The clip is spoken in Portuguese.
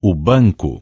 o banco.